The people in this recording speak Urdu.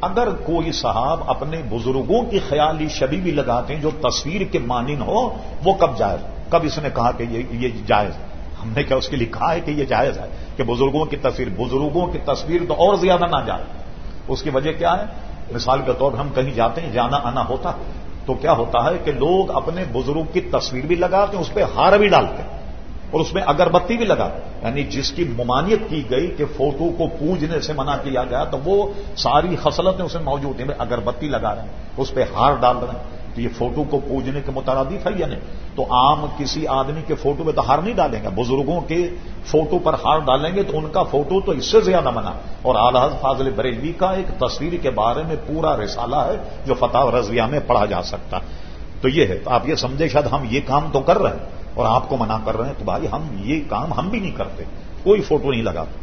اگر کوئی صاحب اپنے بزرگوں کی خیالی شبی بھی لگاتے ہیں جو تصویر کے مانن ہو، وہ کب جائز؟ کب اس نے کہا کہ یہ جائز ہم نے کیا اس کے لیے کہا ہے کہ یہ جائز ہے؟ کہ بزرگوں کی تصویر بزرگوں کی تصویر تو اور زیادہ نہ جائے۔ اس کی وجہ کیا ہے؟ مثال کے طور پر ہم کہیں جاتے ہیں، جانا آنا ہوتا تو کیا ہوتا ہے کہ لوگ اپنے بزرگ کی تصویر بھی لگاتے ہیں، اس پہ ہار بھی ڈالتے ہیں۔ اور اس میں اگربتی بھی لگا یعنی جس کی ممانعت کی گئی کہ فوٹو کو پوجنے سے منع کیا گیا تو وہ ساری خصلتیں اسے موجود ہیں اگربتی لگا رہے ہیں، اس پہ ہار ڈال رہے ہیں۔ تو یہ فوٹو کو پوجنے کے مترادف ہے یا نہیں؟ تو عام کسی آدمی کے فوٹو میں تو ہار نہیں ڈالیں گے۔ بزرگوں کے فوٹو پر ہار ڈالیں گے تو ان کا فوٹو تو اس سے زیادہ بنا اور آلحظ فاضل بریلوی کا ایک تصویر کے بارے میں پورا رسالہ ہے جو فتح رضویہ میں پڑھا جا سکتا۔ تو یہ ہے تو آپ یہ سمجھے شاید ہم یہ کام تو کر رہے ہیں۔ اور آپ کو منع کر رہے ہیں تو بھائی ہم یہ کام ہم بھی نہیں کرتے، کوئی فوٹو نہیں لگاتے۔